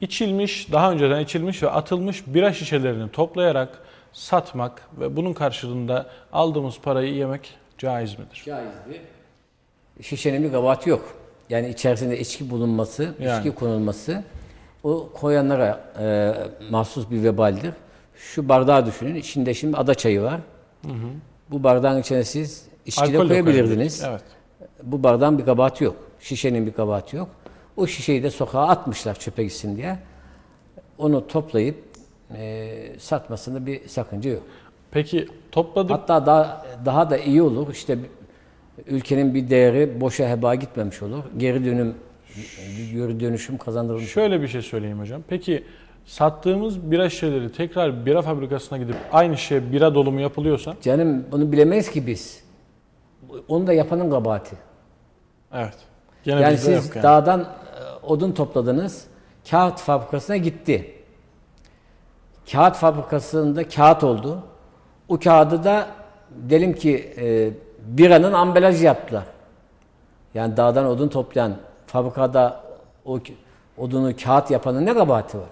içilmiş, daha önceden içilmiş ve atılmış bira şişelerini toplayarak satmak ve bunun karşılığında aldığımız parayı yemek caiz midir? Caizdir. Şişenin bir kabahati yok. Yani içerisinde içki bulunması, Yani. içki konulması o koyanlara e, mahsus bir vebaldir. Şu bardağı düşünün. İçinde şimdi ada çayı var. Bu bardağın içine siz içki Alkol de koyabilirdiniz. Evet. Bu bardağın bir kabahati yok. Şişenin bir kabahati yok. O şişeyi de sokağa atmışlar çöpe gitsin diye. Onu toplayıp e, satmasında bir sakınca yok. Peki topladık. Hatta daha daha da iyi olur. İşte ülkenin bir değeri boşa heba gitmemiş olur. Geri dönüm geri dönüşüm kazandırılmış. Şöyle bir şey söyleyeyim hocam. Peki sattığımız bira şişeleri tekrar bira fabrikasına gidip aynı şişeye bira dolumu yapılıyorsa Canım bunu bilemeyiz ki biz. Onu da yapanın kabahati. evet. Gene Yani siz yani. dağdan odun topladınız. Kağıt fabrikasına gitti. Kağıt fabrikasında kağıt oldu. O kağıdı da diyelim ki e, biranın ambalajı yaptılar. Yani dağdan odun toplayan fabrikada o odunu kağıt yapanın ne kabahati var?